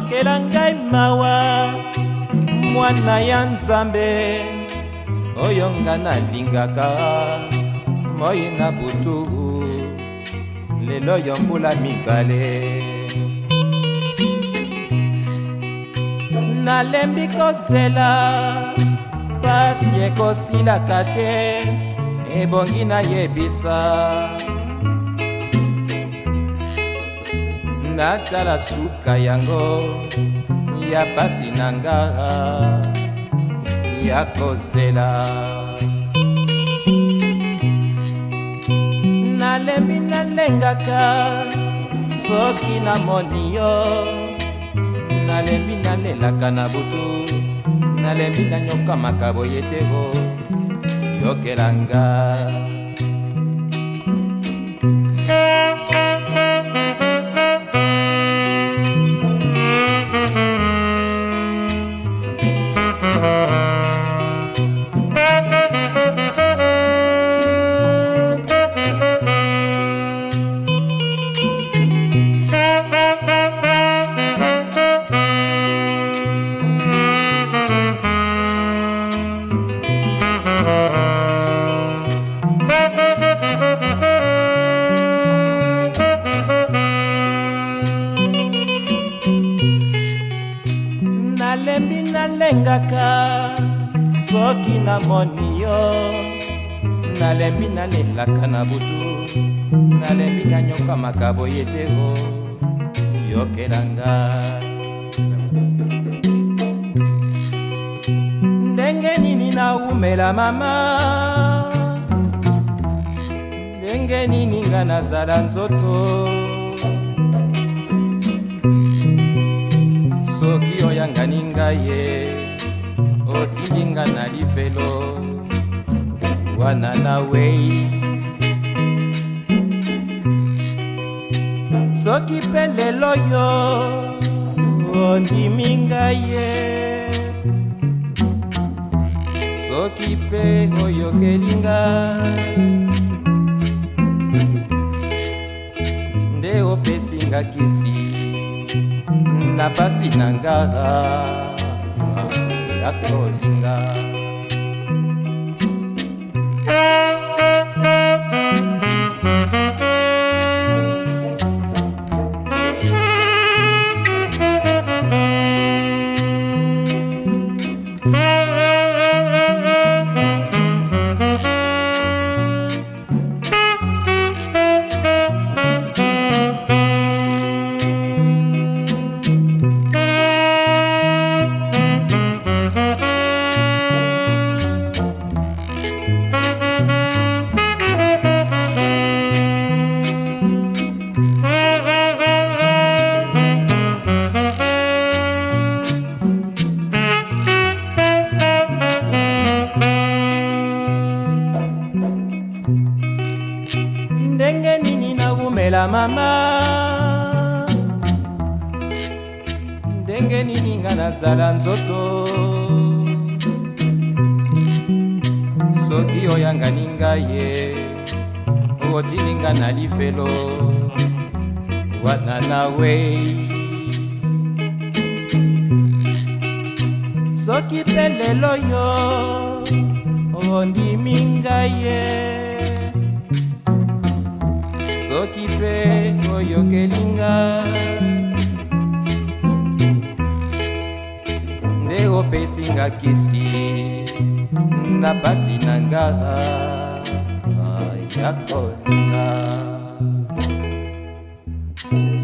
yokela ngai mawa mwana ya nzambe oyo nga nalingaka moi na butu lelo yo mbula mibale nalembi kozela pasi ekosilaka te ebongi nayebisa nga tala suka yango ya pasi na nga ya kozela nalembi nalengaka soki namoni yo nalembi nalelaka na butu nalembi nanyokamaka boye tego yokelanga nalengaka soki namoni yo nalembi nalelaka na butu nalembi nanyokamaka boye te o yokela ngai ndenge nini naumela mama ndenge nini nga nazala nzoto oyangani ngaye otilinga na livelo wana na wei soki mpe lelo yo ondimi ngaye soki mpe oyokeli ngai nde opesi nga kisi na basi na nga ya toli komela mama ndenge nini nga nazala nzoto soki oyangani ngai ye otindi nga na lifelo wana na wei soki mpe lelo yo ondimi ngai ye Sokipe koyokelinga nde opesinga kisi na pasi na nga ya